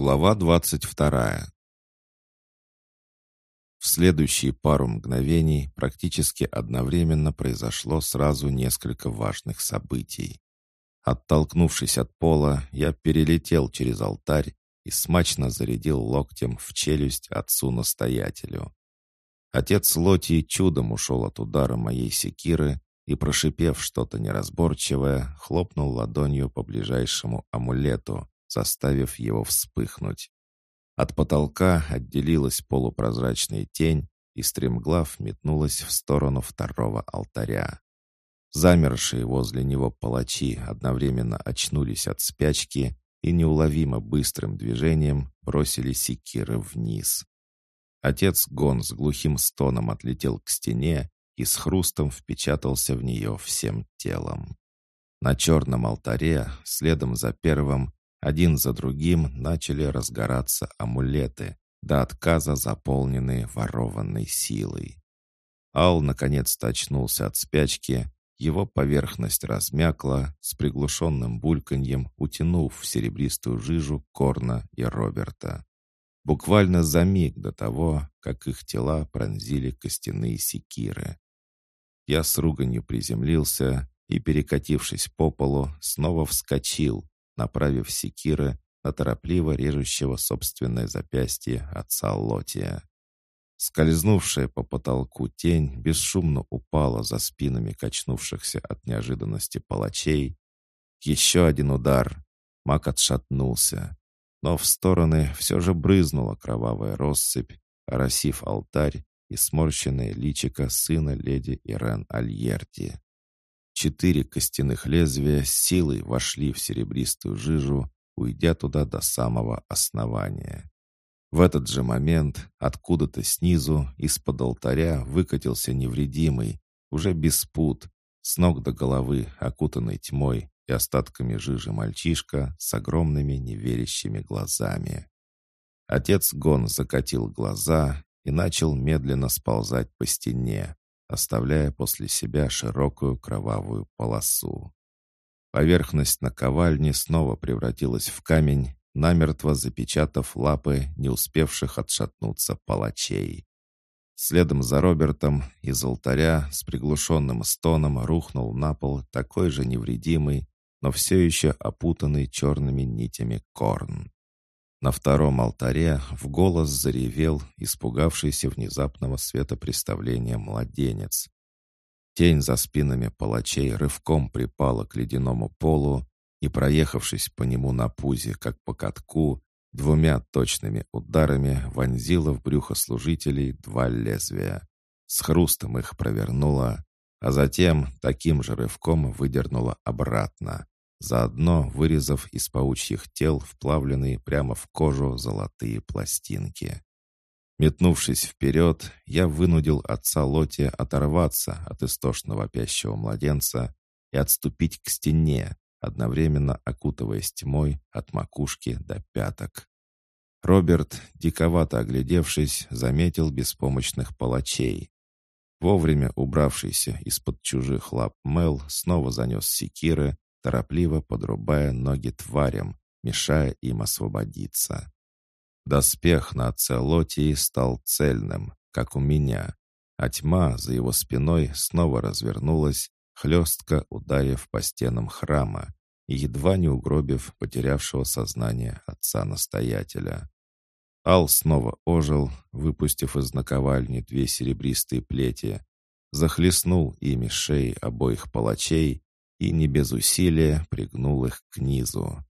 Глава двадцать вторая. В следующие пару мгновений практически одновременно произошло сразу несколько важных событий. Оттолкнувшись от пола, я перелетел через алтарь и смачно зарядил локтем в челюсть отцу-настоятелю. Отец Лоти чудом ушел от удара моей секиры и, прошипев что-то неразборчивое, хлопнул ладонью по ближайшему амулету, заставив его вспыхнуть. От потолка отделилась полупрозрачная тень, и стремглав метнулась в сторону второго алтаря. Замершие возле него палачи одновременно очнулись от спячки и неуловимо быстрым движением бросили секиры вниз. Отец Гон с глухим стоном отлетел к стене и с хрустом впечатался в нее всем телом. На черном алтаре, следом за первым, один за другим начали разгораться амулеты, до отказа заполненные ворованной силой. Ал наконец-то очнулся от спячки, его поверхность размякла, с приглушенным бульканьем утянув в серебристую жижу Корна и Роберта. Буквально за миг до того, как их тела пронзили костяные секиры. Я с руганью приземлился и, перекатившись по полу, снова вскочил, направив секиры на торопливо режущего собственное запястье отца Лотия. Скользнувшая по потолку тень бесшумно упала за спинами качнувшихся от неожиданности палачей. Еще один удар. Маг отшатнулся. Но в стороны все же брызнула кровавая россыпь, оросив алтарь и сморщенное личико сына леди Ирен Альерти. Четыре костяных лезвия силой вошли в серебристую жижу, уйдя туда до самого основания. В этот же момент откуда-то снизу из-под алтаря выкатился невредимый, уже без пут, с ног до головы окутанный тьмой и остатками жижи мальчишка с огромными неверящими глазами. Отец Гон закатил глаза и начал медленно сползать по стене, оставляя после себя широкую кровавую полосу. Поверхность наковальни снова превратилась в камень, намертво запечатав лапы не успевших отшатнуться палачей. Следом за Робертом из алтаря с приглушенным стоном рухнул на пол такой же невредимый, но все еще опутанный черными нитями корн. На втором алтаре в голос заревел испугавшийся внезапного светопреставления младенец. Тень за спинами палачей рывком припала к ледяному полу и, проехавшись по нему на пузе, как по катку, двумя точными ударами вонзила в брюхо служителей два лезвия. С хрустом их провернула, а затем таким же рывком выдернула обратно заодно вырезав из паучьих тел вплавленные прямо в кожу золотые пластинки. Метнувшись вперед, я вынудил отца Лоти оторваться от истошно вопящего младенца и отступить к стене, одновременно окутываясь тьмой от макушки до пяток. Роберт, диковато оглядевшись, заметил беспомощных палачей. Вовремя убравшийся из-под чужих лап Мел снова занес секиры торопливо подрубая ноги тварям, мешая им освободиться. Доспех на Ацелотии стал цельным, как у меня, а тьма за его спиной снова развернулась, хлестко ударив по стенам храма и едва не угробив потерявшего сознание отца-настоятеля. Ал снова ожил, выпустив из наковальни две серебристые плети, захлестнул ими шеи обоих палачей и не без усилия пригнул их к низу.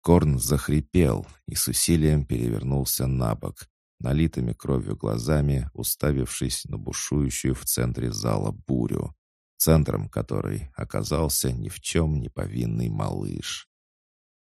Корн захрипел и с усилием перевернулся на бок, налитыми кровью глазами, уставившись на бушующую в центре зала бурю, центром которой оказался ни в чем не повинный малыш.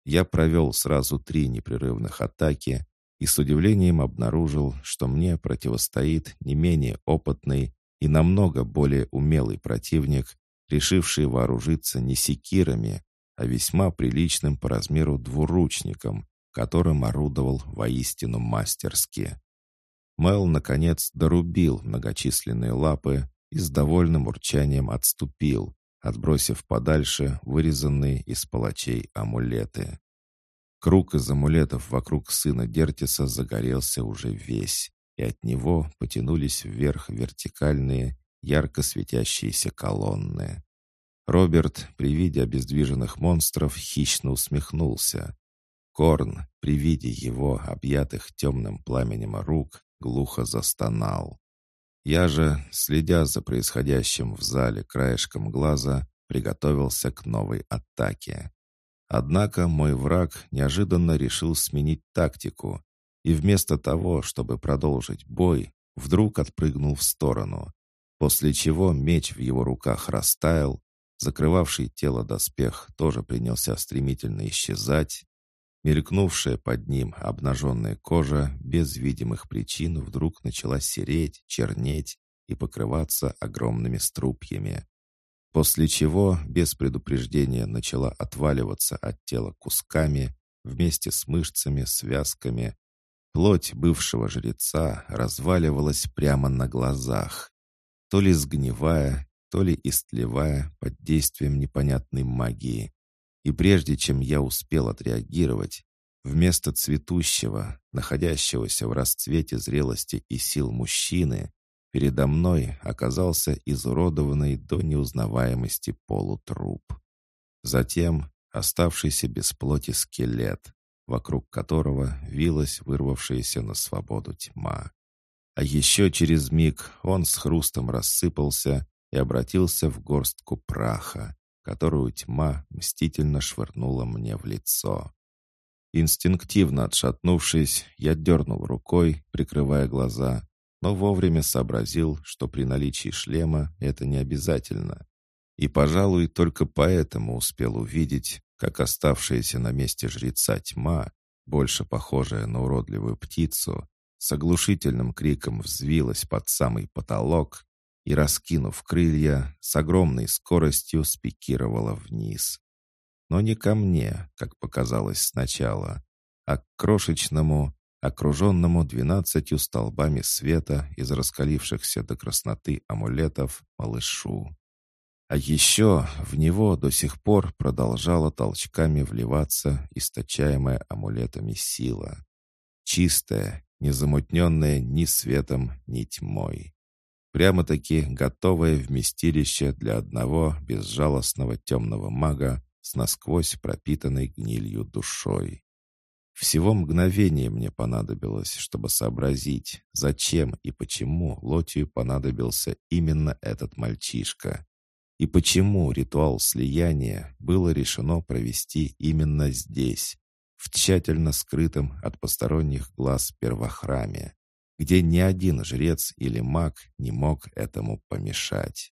Я провел сразу три непрерывных атаки и с удивлением обнаружил, что мне противостоит не менее опытный и намного более умелый противник, решивший вооружиться не секирами, а весьма приличным по размеру двуручником, которым орудовал воистину мастерски. Мел, наконец, дорубил многочисленные лапы и с довольным урчанием отступил, отбросив подальше вырезанные из палачей амулеты. Круг из амулетов вокруг сына Дертиса загорелся уже весь, и от него потянулись вверх вертикальные, ярко светящиеся колонны. Роберт, при виде обездвиженных монстров, хищно усмехнулся. Корн, при виде его, объятых темным пламенем рук, глухо застонал. Я же, следя за происходящим в зале краешком глаза, приготовился к новой атаке. Однако мой враг неожиданно решил сменить тактику и вместо того, чтобы продолжить бой, вдруг отпрыгнул в сторону, после чего меч в его руках растаял, закрывавший тело доспех тоже принялся стремительно исчезать, мелькнувшая под ним обнаженная кожа без видимых причин вдруг начала сереть, чернеть и покрываться огромными струпьями после чего без предупреждения начала отваливаться от тела кусками вместе с мышцами, связками. Плоть бывшего жреца разваливалась прямо на глазах, то ли сгнивая, то ли истлевая под действием непонятной магии. И прежде чем я успел отреагировать, вместо цветущего, находящегося в расцвете зрелости и сил мужчины, Передо мной оказался изуродованный до неузнаваемости полутруп. Затем оставшийся без плоти скелет, вокруг которого вилась вырвавшаяся на свободу тьма. А еще через миг он с хрустом рассыпался и обратился в горстку праха, которую тьма мстительно швырнула мне в лицо. Инстинктивно отшатнувшись, я дернул рукой, прикрывая глаза, но вовремя сообразил, что при наличии шлема это не обязательно. И, пожалуй, только поэтому успел увидеть, как оставшаяся на месте жреца тьма, больше похожая на уродливую птицу, с оглушительным криком взвилась под самый потолок и, раскинув крылья, с огромной скоростью спикировала вниз. Но не ко мне, как показалось сначала, а к крошечному, окруженному двенадцатью столбами света из раскалившихся до красноты амулетов малышу. А еще в него до сих пор продолжала толчками вливаться источаемая амулетами сила. Чистая, незамутненная ни светом, ни тьмой. Прямо-таки готовое вместилище для одного безжалостного темного мага с насквозь пропитанной гнилью душой. Всего мгновение мне понадобилось, чтобы сообразить, зачем и почему Лотию понадобился именно этот мальчишка. И почему ритуал слияния было решено провести именно здесь, в тщательно скрытом от посторонних глаз первохраме, где ни один жрец или маг не мог этому помешать.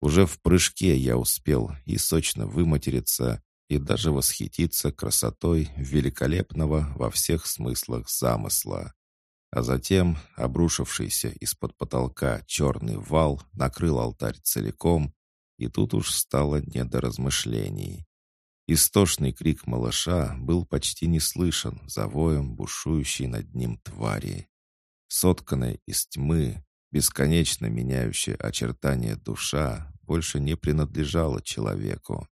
Уже в прыжке я успел и сочно выматериться, и даже восхититься красотой великолепного во всех смыслах замысла. А затем обрушившийся из-под потолка черный вал накрыл алтарь целиком, и тут уж стало не до размышлений. Истошный крик малыша был почти не слышен за воем бушующей над ним твари. Сотканная из тьмы, бесконечно меняющая очертания душа, больше не принадлежала человеку.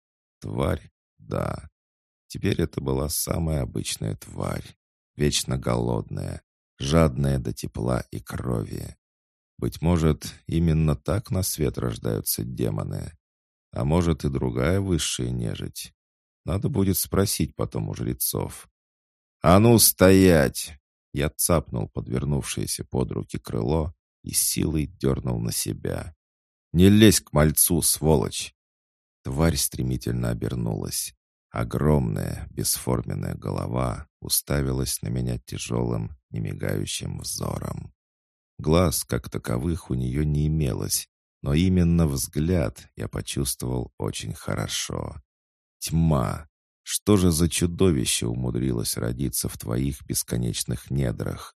Тварь да, теперь это была самая обычная тварь, вечно голодная, жадная до тепла и крови. Быть может, именно так на свет рождаются демоны. А может и другая высшая нежить. Надо будет спросить потом у жрецов. «А ну, стоять!» Я цапнул подвернувшееся под руки крыло и силой дернул на себя. «Не лезь к мальцу, сволочь!» Тварь стремительно обернулась. Огромная, бесформенная голова уставилась на меня тяжелым, немигающим взором. Глаз, как таковых, у нее не имелось, но именно взгляд я почувствовал очень хорошо. Тьма! Что же за чудовище умудрилось родиться в твоих бесконечных недрах?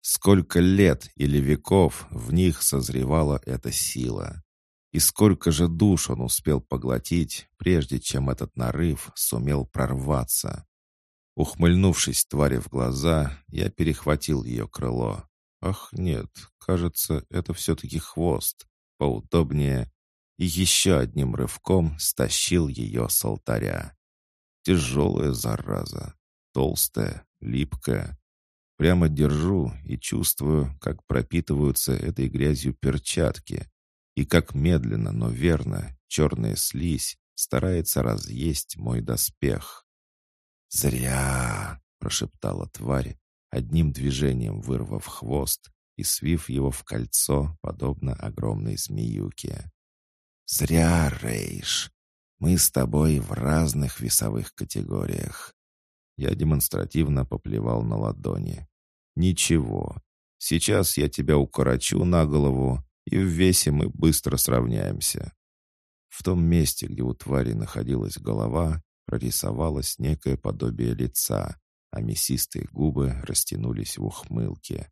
Сколько лет или веков в них созревала эта сила? И сколько же душ он успел поглотить, прежде чем этот нарыв сумел прорваться? Ухмыльнувшись твари в глаза, я перехватил ее крыло. Ах, нет, кажется, это все-таки хвост. Поудобнее. И еще одним рывком стащил ее с алтаря. Тяжелая зараза. толстая, липкая. Прямо держу и чувствую, как пропитываются этой грязью перчатки, и как медленно, но верно черная слизь старается разъесть мой доспех. «Зря!» — прошептала тварь, одним движением вырвав хвост и свив его в кольцо, подобно огромной змеюке. «Зря, Рейш! Мы с тобой в разных весовых категориях». Я демонстративно поплевал на ладони. «Ничего. Сейчас я тебя укорочу на голову, и в весе мы быстро сравняемся». В том месте, где у твари находилась голова, прорисовалось некое подобие лица, а мясистые губы растянулись в ухмылке.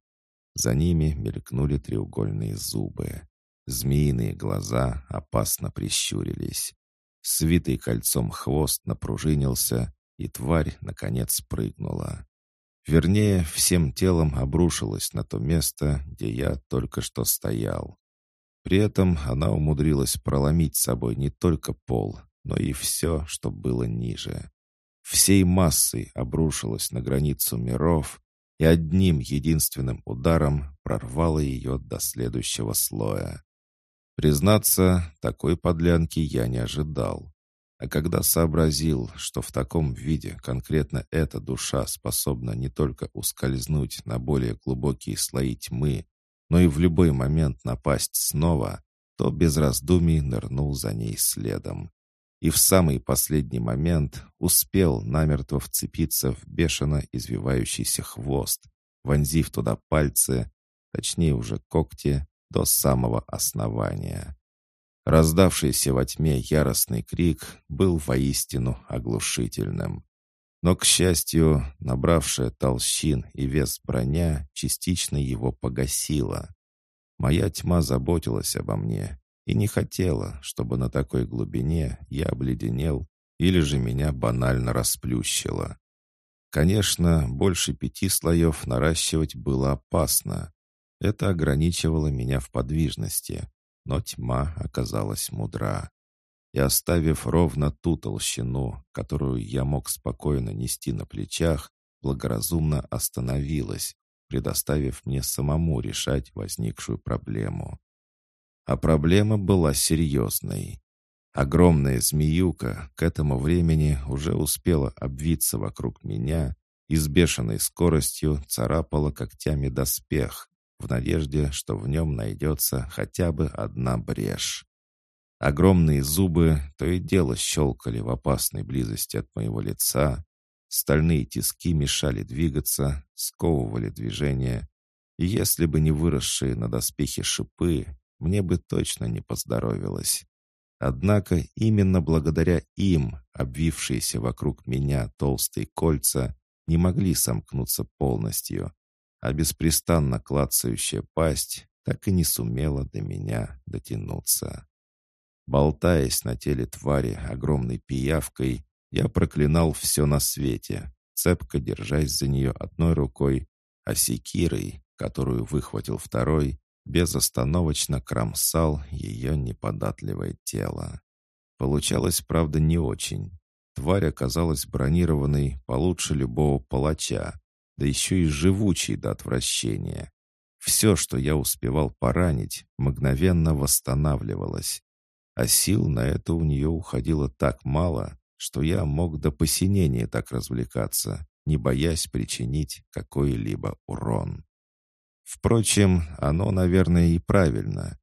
За ними мелькнули треугольные зубы. Змеиные глаза опасно прищурились. Свитый кольцом хвост напружинился, и тварь, наконец, прыгнула. Вернее, всем телом обрушилась на то место, где я только что стоял. При этом она умудрилась проломить собой не только пол, но и все, что было ниже. Всей массой обрушилась на границу миров и одним единственным ударом прорвала ее до следующего слоя. Признаться, такой подлянки я не ожидал. А когда сообразил, что в таком виде конкретно эта душа способна не только ускользнуть на более глубокие слои тьмы, но и в любой момент напасть снова, то без раздумий нырнул за ней следом. И в самый последний момент успел намертво вцепиться в бешено извивающийся хвост, вонзив туда пальцы, точнее уже когти, до самого основания. Раздавшийся во тьме яростный крик был воистину оглушительным. Но, к счастью, набравшая толщин и вес броня частично его погасила. Моя тьма заботилась обо мне и не хотела, чтобы на такой глубине я обледенел или же меня банально расплющило. Конечно, больше пяти слоев наращивать было опасно, это ограничивало меня в подвижности, но тьма оказалась мудра. И оставив ровно ту толщину, которую я мог спокойно нести на плечах, благоразумно остановилась, предоставив мне самому решать возникшую проблему. А проблема была серьезной. Огромная змеюка к этому времени уже успела обвиться вокруг меня и с бешеной скоростью царапала когтями доспех, в надежде, что в нем найдется хотя бы одна брешь. Огромные зубы то и дело щелкали в опасной близости от моего лица, стальные тиски мешали двигаться, сковывали движение, и если бы не выросшие на доспехе шипы, мне бы точно не поздоровилось. Однако именно благодаря им, обвившиеся вокруг меня толстые кольца, не могли сомкнуться полностью, а беспрестанно клацающая пасть так и не сумела до меня дотянуться. Болтаясь на теле твари огромной пиявкой, я проклинал все на свете, цепко держась за нее одной рукой, а секирой, которую выхватил второй, безостановочно кромсал ее неподатливое тело. Получалось, правда, не очень. Тварь оказалась бронированной получше любого палача, да еще и живучий до отвращения. Все, что я успевал поранить, мгновенно восстанавливалось. А сил на это у нее уходило так мало, что я мог до посинения так развлекаться, не боясь причинить какой-либо урон. Впрочем, оно, наверное, и правильно.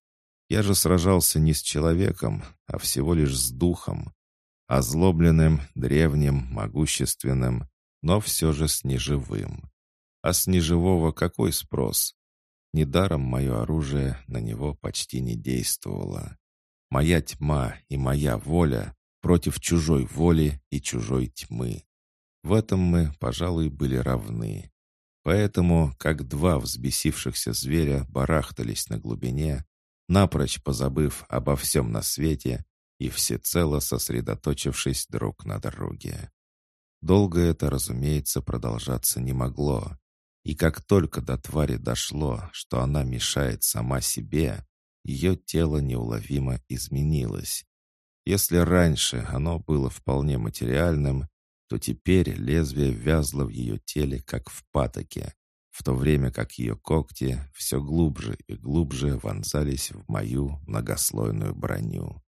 Я же сражался не с человеком, а всего лишь с духом. Озлобленным, древним, могущественным, но все же с неживым. А с неживого какой спрос? Недаром мое оружие на него почти не действовало. Моя тьма и моя воля против чужой воли и чужой тьмы. В этом мы, пожалуй, были равны. Поэтому, как два взбесившихся зверя барахтались на глубине, напрочь позабыв обо всем на свете и всецело сосредоточившись друг на друге. Долго это, разумеется, продолжаться не могло. И как только до твари дошло, что она мешает сама себе, ее тело неуловимо изменилось. Если раньше оно было вполне материальным, что теперь лезвие вязло в ее теле, как в патоке, в то время как ее когти все глубже и глубже вонзались в мою многослойную броню.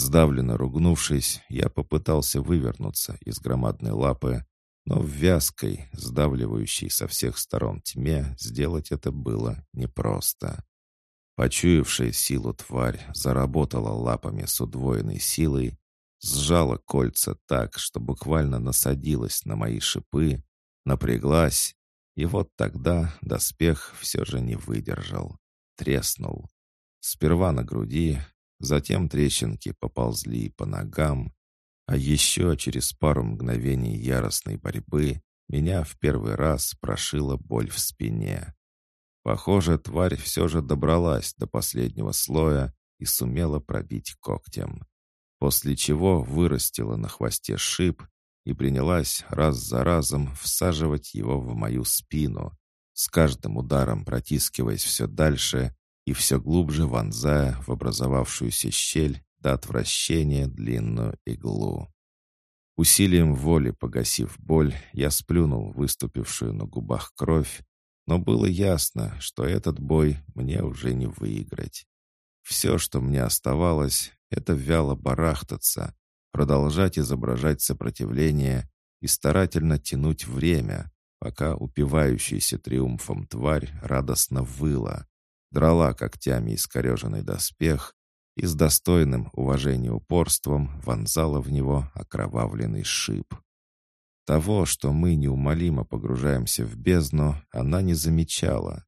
Сдавленно ругнувшись, я попытался вывернуться из громадной лапы, но в вязкой, сдавливающей со всех сторон тьме сделать это было непросто. Почуявшая силу тварь заработала лапами с удвоенной силой, сжала кольца так, что буквально насадилась на мои шипы, напряглась, и вот тогда доспех все же не выдержал, треснул. Сперва на груди, затем трещинки поползли по ногам, а еще через пару мгновений яростной борьбы меня в первый раз прошила боль в спине. Похоже, тварь все же добралась до последнего слоя и сумела пробить когтем. После чего вырастила на хвосте шип и принялась раз за разом всаживать его в мою спину, с каждым ударом протискиваясь все дальше и все глубже вонзая в образовавшуюся щель до отвращения длинную иглу. Усилием воли погасив боль, я сплюнул выступившую на губах кровь но было ясно, что этот бой мне уже не выиграть. Все, что мне оставалось, это вяло барахтаться, продолжать изображать сопротивление и старательно тянуть время, пока упивающаяся триумфом тварь радостно выла, драла когтями искореженный доспех и с достойным уважения упорством вонзала в него окровавленный шип. Того, что мы неумолимо погружаемся в бездну, она не замечала.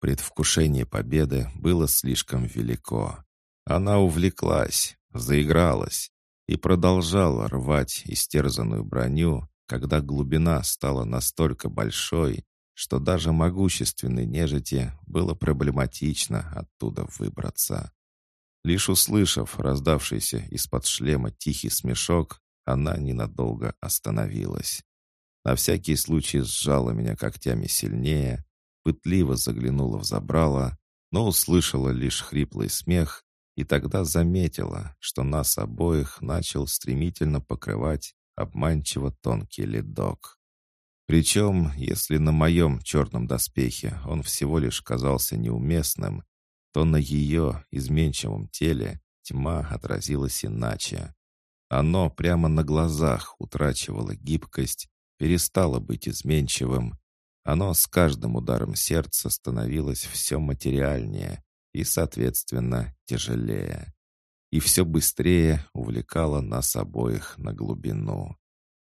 Предвкушение победы было слишком велико. Она увлеклась, заигралась и продолжала рвать истерзанную броню, когда глубина стала настолько большой, что даже могущественной нежити было проблематично оттуда выбраться. Лишь услышав раздавшийся из-под шлема тихий смешок, она ненадолго остановилась. На всякий случай сжала меня когтями сильнее, пытливо заглянула в забрало, но услышала лишь хриплый смех и тогда заметила, что нас обоих начал стремительно покрывать обманчиво тонкий ледок. Причем, если на моем черном доспехе он всего лишь казался неуместным, то на ее изменчивом теле тьма отразилась иначе. Оно прямо на глазах утрачивало гибкость, перестало быть изменчивым. Оно с каждым ударом сердца становилось все материальнее и, соответственно, тяжелее. И все быстрее увлекало нас обоих на глубину.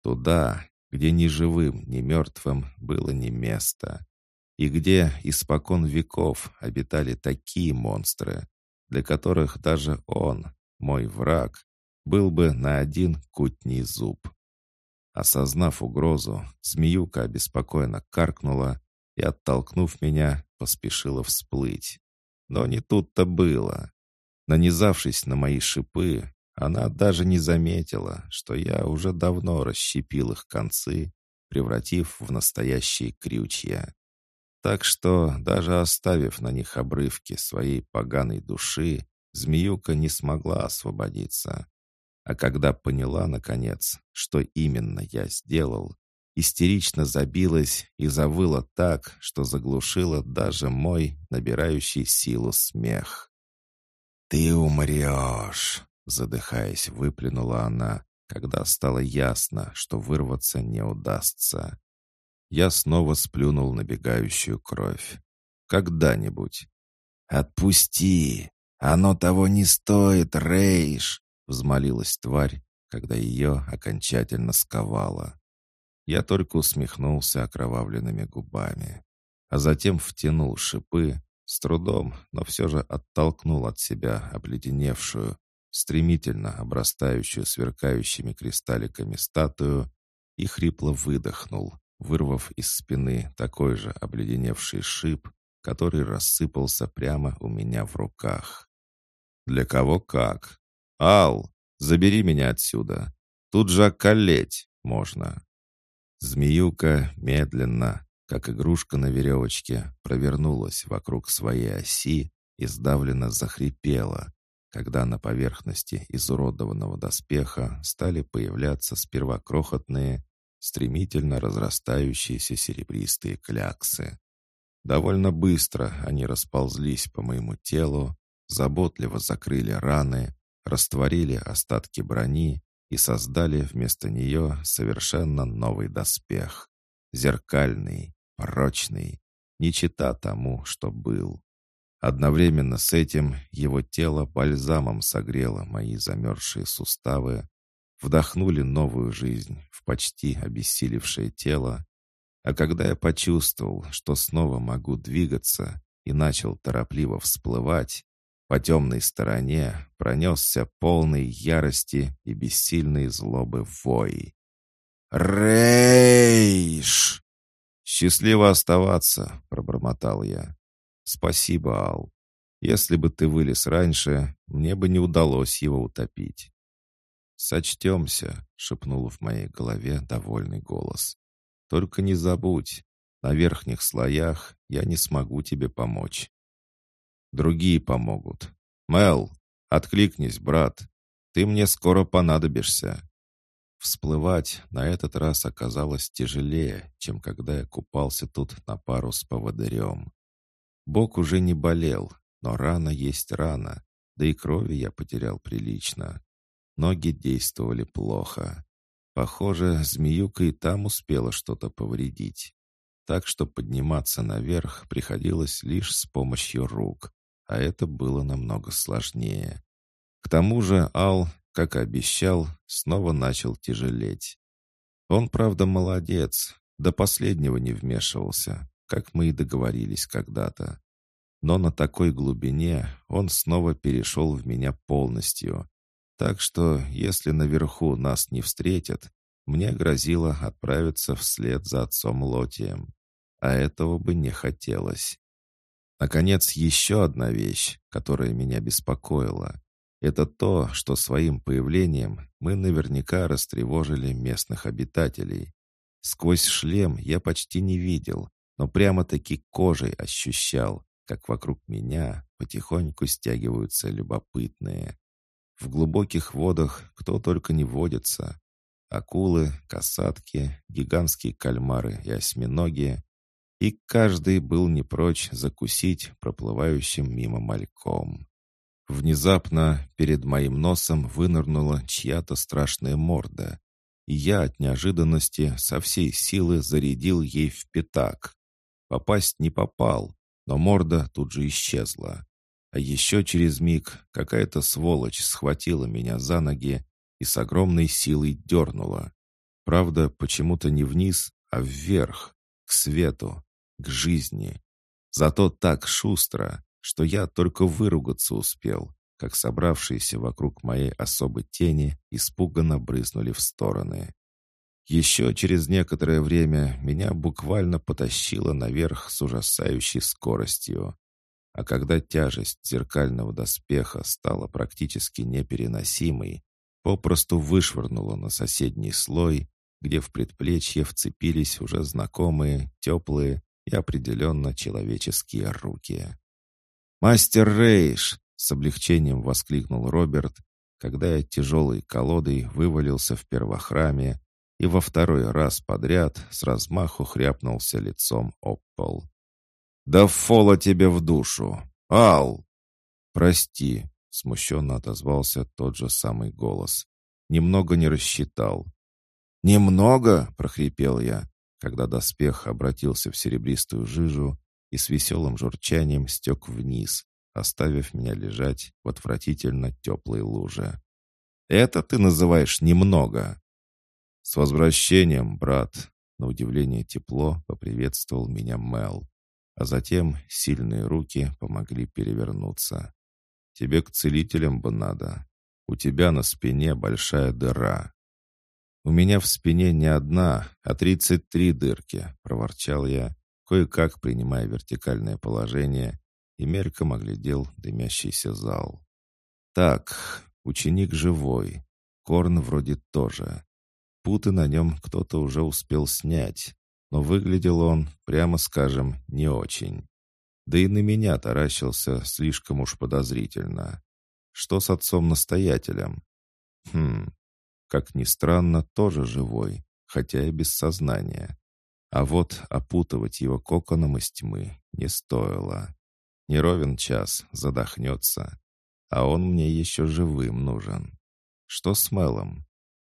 Туда, где ни живым, ни мертвым было не место. И где испокон веков обитали такие монстры, для которых даже он, мой враг, был бы на один кутний зуб. Осознав угрозу, змеюка обеспокоенно каркнула и, оттолкнув меня, поспешила всплыть. Но не тут-то было. Нанизавшись на мои шипы, она даже не заметила, что я уже давно расщепил их концы, превратив в настоящие крючья. Так что, даже оставив на них обрывки своей поганой души, змеюка не смогла освободиться. А когда поняла, наконец, что именно я сделал, истерично забилась и завыла так, что заглушила даже мой набирающий силу смех. «Ты умрешь!» — задыхаясь, выплюнула она, когда стало ясно, что вырваться не удастся. Я снова сплюнул набегающую кровь. «Когда-нибудь!» «Отпусти! Оно того не стоит, Рейш!» — взмолилась тварь, когда ее окончательно сковало. Я только усмехнулся окровавленными губами, а затем втянул шипы, с трудом, но все же оттолкнул от себя обледеневшую, стремительно обрастающую сверкающими кристалликами статую и хрипло выдохнул, вырвав из спины такой же обледеневший шип, который рассыпался прямо у меня в руках. Для кого как, «Ал, забери меня отсюда. Тут же околеть можно». Змеюка медленно, как игрушка на веревочке, провернулась вокруг своей оси и сдавленно захрипела, когда на поверхности изуродованного доспеха стали появляться сперва крохотные, стремительно разрастающиеся серебристые кляксы. Довольно быстро они расползлись по моему телу, заботливо закрыли раны, растворили остатки брони и создали вместо нее совершенно новый доспех. Зеркальный, прочный, не чита тому, что был. Одновременно с этим его тело бальзамом согрело мои замерзшие суставы, вдохнули новую жизнь в почти обессилевшее тело, а когда я почувствовал, что снова могу двигаться и начал торопливо всплывать, по темной стороне пронесся полный ярости и бессильной злобы вой. «Рейш!» «Счастливо оставаться», — пробормотал я. «Спасибо, Ал. Если бы ты вылез раньше, мне бы не удалось его утопить». «Сочтемся», — шепнул в моей голове довольный голос. «Только не забудь, на верхних слоях я не смогу тебе помочь. Другие помогут. Мел, откликнись, брат. Ты мне скоро понадобишься. Всплывать на этот раз оказалось тяжелее, чем когда я купался тут на пару с поводырем. Бок уже не болел, но рана есть рана, да и крови я потерял прилично. Ноги действовали плохо. Похоже, змеюка и там успела что-то повредить. Так что подниматься наверх приходилось лишь с помощью рук а это было намного сложнее. К тому же Ал, как и обещал, снова начал тяжелеть. Он, правда, молодец, до последнего не вмешивался, как мы и договорились когда-то. Но на такой глубине он снова перешел в меня полностью. Так что, если наверху нас не встретят, мне грозило отправиться вслед за отцом Лотием. А этого бы не хотелось. Наконец, еще одна вещь, которая меня беспокоила. Это то, что своим появлением мы наверняка растревожили местных обитателей. Сквозь шлем я почти не видел, но прямо-таки кожей ощущал, как вокруг меня потихоньку стягиваются любопытные. В глубоких водах кто только не водится. Акулы, касатки, гигантские кальмары и осьминоги, и каждый был не прочь закусить проплывающим мимо мальком. Внезапно перед моим носом вынырнула чья-то страшная морда, и я от неожиданности со всей силы зарядил ей в пятак. Попасть не попал, но морда тут же исчезла. А еще через миг какая-то сволочь схватила меня за ноги и с огромной силой дернула. Правда, почему-то не вниз, а вверх, к свету, к жизни. Зато так шустро, что я только выругаться успел, как собравшиеся вокруг моей особой тени испуганно брызнули в стороны. Еще через некоторое время меня буквально потащило наверх с ужасающей скоростью. А когда тяжесть зеркального доспеха стала практически непереносимой, попросту вышвырнула на соседний слой, где в предплечье вцепились уже знакомые, теплые, и определенно человеческие руки. «Мастер Рейш!» — с облегчением воскликнул Роберт, когда я тяжелой колодой вывалился в первохраме и во второй раз подряд с размаху хряпнулся лицом об пол. «Да фола тебе в душу! Ал!» «Прости», — смущенно отозвался тот же самый голос. «Немного не рассчитал». «Немного?» — прохрипел я когда доспех обратился в серебристую жижу и с веселым журчанием стек вниз, оставив меня лежать в отвратительно теплой луже. «Это ты называешь немного!» «С возвращением, брат!» На удивление тепло поприветствовал меня Мел, а затем сильные руки помогли перевернуться. «Тебе к целителям бы надо. У тебя на спине большая дыра. «У меня в спине не одна, а тридцать три дырки», — проворчал я, кое-как принимая вертикальное положение, и мельком оглядел дымящийся зал. «Так, ученик живой, Корн вроде тоже. Путы на нем кто-то уже успел снять, но выглядел он, прямо скажем, не очень. Да и на меня таращился слишком уж подозрительно. Что с отцом-настоятелем? Хм, как ни странно, тоже живой, хотя и без сознания. А вот опутывать его коконом из тьмы не стоило. Не ровен час, задохнется. А он мне еще живым нужен. Что с Мелом?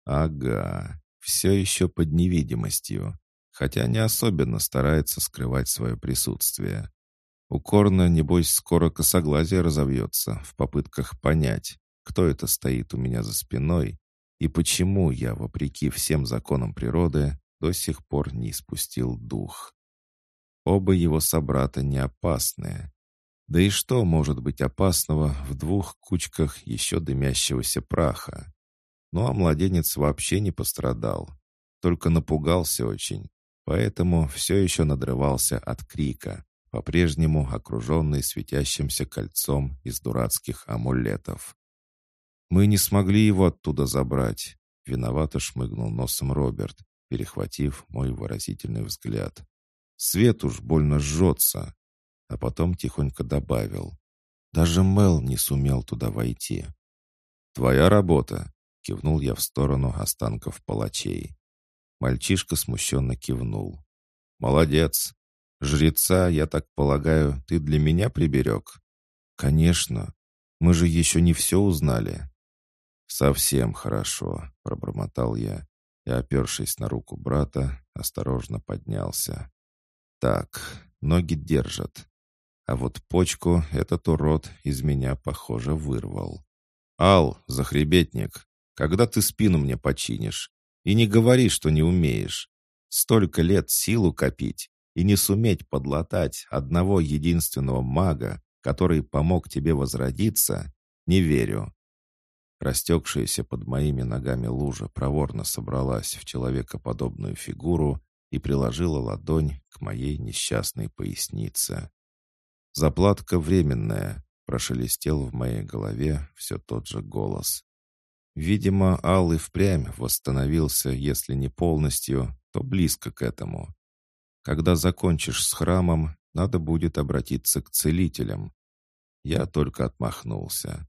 Ага, все еще под невидимостью, хотя не особенно старается скрывать свое присутствие. У Корна, небось, скоро косоглазие разовьется в попытках понять, кто это стоит у меня за спиной и почему я, вопреки всем законам природы, до сих пор не испустил дух. Оба его собрата не опасные. Да и что может быть опасного в двух кучках еще дымящегося праха? Ну а младенец вообще не пострадал, только напугался очень, поэтому все еще надрывался от крика, по-прежнему окруженный светящимся кольцом из дурацких амулетов. «Мы не смогли его оттуда забрать», — виновато шмыгнул носом Роберт, перехватив мой выразительный взгляд. «Свет уж больно жжется», а потом тихонько добавил. «Даже Мел не сумел туда войти». «Твоя работа», — кивнул я в сторону останков палачей. Мальчишка смущенно кивнул. «Молодец. Жреца, я так полагаю, ты для меня приберег?» «Конечно. Мы же еще не все узнали». «Совсем хорошо», — пробормотал я и, опершись на руку брата, осторожно поднялся. «Так, ноги держат. А вот почку этот урод из меня, похоже, вырвал. «Ал, захребетник, когда ты спину мне починишь? И не говори, что не умеешь. Столько лет силу копить и не суметь подлатать одного единственного мага, который помог тебе возродиться, не верю. Растекшаяся под моими ногами лужа проворно собралась в человекоподобную фигуру и приложила ладонь к моей несчастной пояснице. «Заплатка временная», — прошелестел в моей голове все тот же голос. Видимо, Алый впрямь восстановился, если не полностью, то близко к этому. Когда закончишь с храмом, надо будет обратиться к целителям. Я только отмахнулся.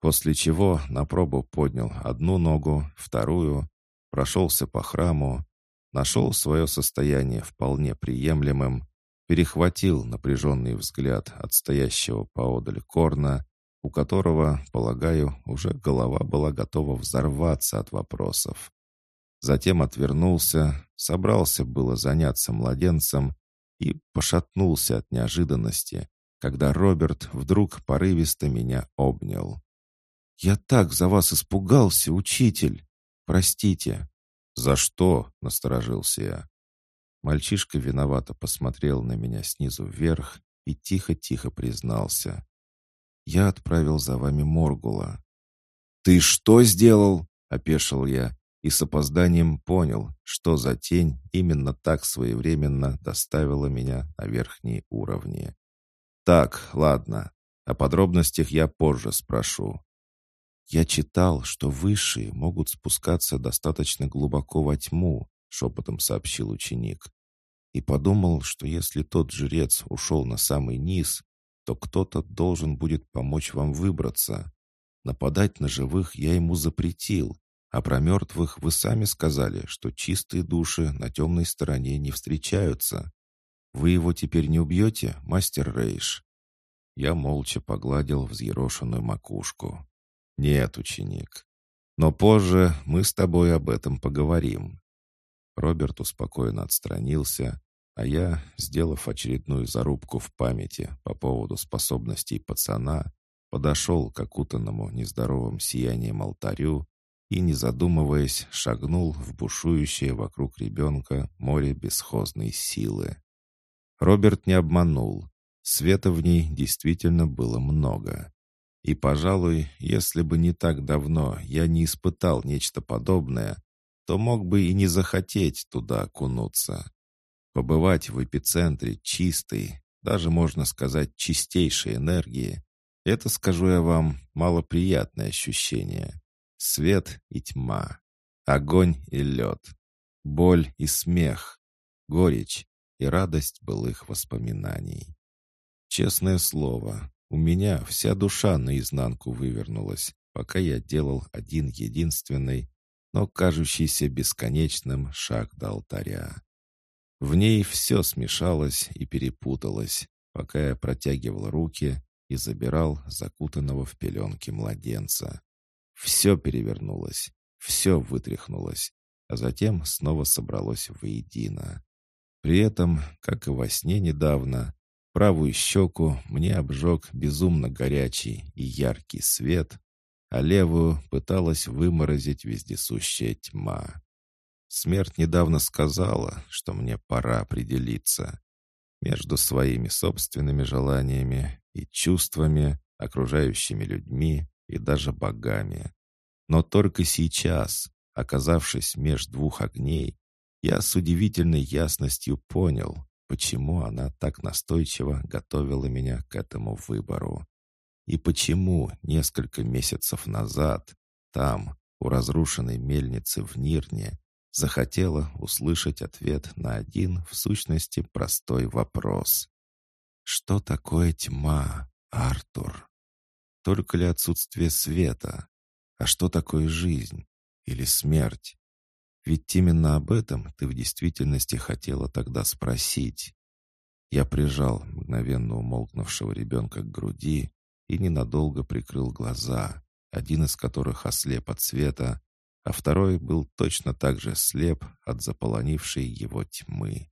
После чего на пробу поднял одну ногу, вторую, прошелся по храму, нашел свое состояние вполне приемлемым, перехватил напряженный взгляд от стоящего поодаль Корна, у которого, полагаю, уже голова была готова взорваться от вопросов. Затем отвернулся, собрался было заняться младенцем и пошатнулся от неожиданности, когда Роберт вдруг порывисто меня обнял. «Я так за вас испугался, учитель! Простите!» «За что?» — насторожился я. Мальчишка виновато посмотрел на меня снизу вверх и тихо-тихо признался. «Я отправил за вами Моргула». «Ты что сделал?» — опешил я и с опозданием понял, что за тень именно так своевременно доставила меня на верхние уровни. «Так, ладно, о подробностях я позже спрошу. «Я читал, что высшие могут спускаться достаточно глубоко во тьму», — шепотом сообщил ученик. И подумал, что если тот жрец ушел на самый низ, то кто-то должен будет помочь вам выбраться. Нападать на живых я ему запретил, а про мертвых вы сами сказали, что чистые души на темной стороне не встречаются. Вы его теперь не убьете, мастер Рейш?» Я молча погладил взъерошенную макушку. «Нет, ученик. Но позже мы с тобой об этом поговорим». Роберт успокоенно отстранился, а я, сделав очередную зарубку в памяти по поводу способностей пацана, подошел к окутанному нездоровым сиянием алтарю и, не задумываясь, шагнул в бушующее вокруг ребенка море бесхозной силы. Роберт не обманул. Света в ней действительно было много. И, пожалуй, если бы не так давно я не испытал нечто подобное, то мог бы и не захотеть туда окунуться. Побывать в эпицентре чистой, даже можно сказать чистейшей энергии, это, скажу я вам, малоприятное ощущение. Свет и тьма, огонь и лед, боль и смех, горечь и радость былых воспоминаний. Честное слово, у меня вся душа наизнанку вывернулась, пока я делал один единственный, но кажущийся бесконечным шаг до алтаря. В ней все смешалось и перепуталось, пока я протягивал руки и забирал закутанного в пеленки младенца. Все перевернулось, все вытряхнулось, а затем снова собралось воедино. При этом, как и во сне недавно, правую щеку мне обжег безумно горячий и яркий свет, а левую пыталась выморозить вездесущая тьма. Смерть недавно сказала, что мне пора определиться между своими собственными желаниями и чувствами, окружающими людьми и даже богами. Но только сейчас, оказавшись меж двух огней, я с удивительной ясностью понял, почему она так настойчиво готовила меня к этому выбору. И почему несколько месяцев назад, там, у разрушенной мельницы в Нирне, захотела услышать ответ на один, в сущности, простой вопрос. «Что такое тьма, Артур? Только ли отсутствие света? А что такое жизнь? Или смерть? Ведь именно об этом ты в действительности хотела тогда спросить». Я прижал мгновенно умолкнувшего ребенка к груди и ненадолго прикрыл глаза, один из которых ослеп от света, а второй был точно так же слеп от заполонившей его тьмы.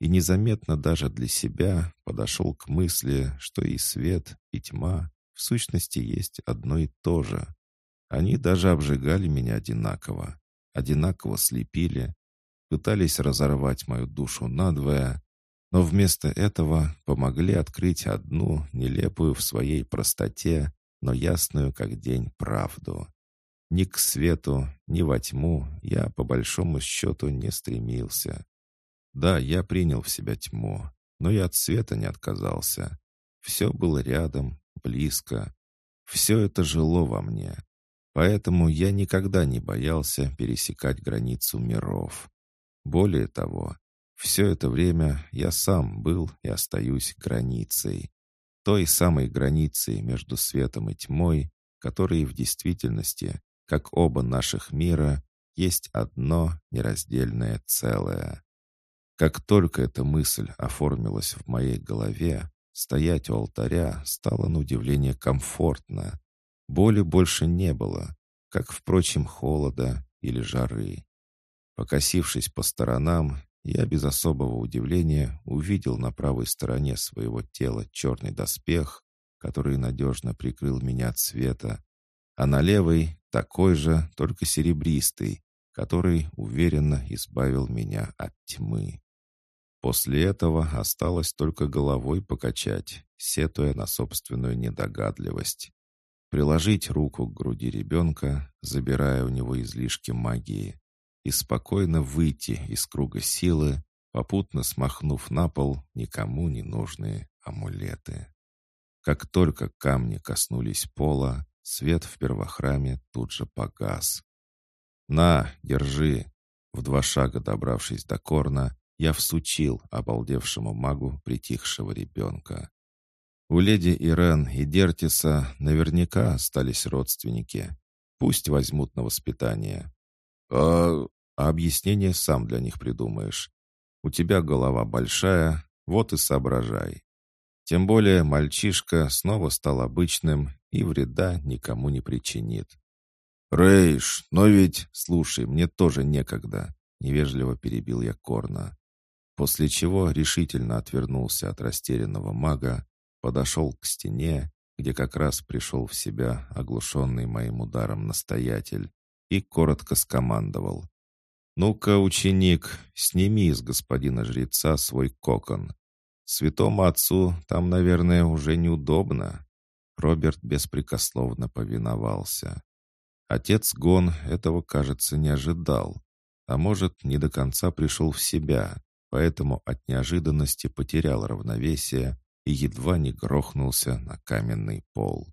И незаметно даже для себя подошел к мысли, что и свет, и тьма в сущности есть одно и то же. Они даже обжигали меня одинаково, одинаково слепили, пытались разорвать мою душу надвое, но вместо этого помогли открыть одну, нелепую в своей простоте, но ясную как день правду. Ни к свету, ни во тьму я по большому счету не стремился. Да, я принял в себя тьму, но и от света не отказался. Все было рядом, близко. Все это жило во мне. Поэтому я никогда не боялся пересекать границу миров. Более того, все это время я сам был и остаюсь границей. Той самой границей между светом и тьмой, которые в действительности, как оба наших мира, есть одно нераздельное целое. Как только эта мысль оформилась в моей голове, стоять у алтаря стало на удивление комфортно. Боли больше не было, как, впрочем, холода или жары. Покосившись по сторонам, я без особого удивления увидел на правой стороне своего тела черный доспех, который надежно прикрыл меня от света, а на левой такой же, только серебристый, который уверенно избавил меня от тьмы. После этого осталось только головой покачать, сетуя на собственную недогадливость. Приложить руку к груди ребенка, забирая у него излишки магии, и спокойно выйти из круга силы, попутно смахнув на пол никому не нужные амулеты. Как только камни коснулись пола, свет в первохраме тут же погас. «На, держи!» В два шага добравшись до корна, я всучил обалдевшему магу притихшего ребенка. У леди Ирен и Дертиса наверняка остались родственники. Пусть возьмут на воспитание. «А а объяснение сам для них придумаешь. У тебя голова большая, вот и соображай. Тем более мальчишка снова стал обычным и вреда никому не причинит. «Рейш, но ведь...» «Слушай, мне тоже некогда», — невежливо перебил я Корна. После чего решительно отвернулся от растерянного мага, подошел к стене, где как раз пришел в себя оглушенный моим ударом настоятель, и коротко скомандовал. «Ну-ка, ученик, сними из господина жреца свой кокон. Святому отцу там, наверное, уже неудобно». Роберт беспрекословно повиновался. Отец Гон этого, кажется, не ожидал. А может, не до конца пришел в себя, поэтому от неожиданности потерял равновесие и едва не грохнулся на каменный пол.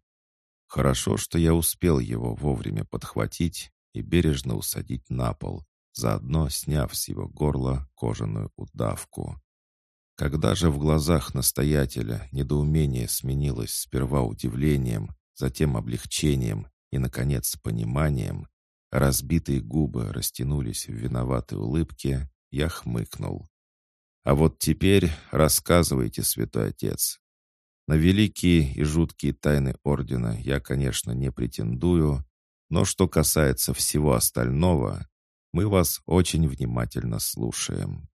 Хорошо, что я успел его вовремя подхватить и бережно усадить на пол, заодно сняв с его горла кожаную удавку. Когда же в глазах настоятеля недоумение сменилось сперва удивлением, затем облегчением и, наконец, пониманием, разбитые губы растянулись в виноватой улыбке, я хмыкнул. «А вот теперь рассказывайте, святой отец. На великие и жуткие тайны Ордена я, конечно, не претендую, но что касается всего остального, мы вас очень внимательно слушаем».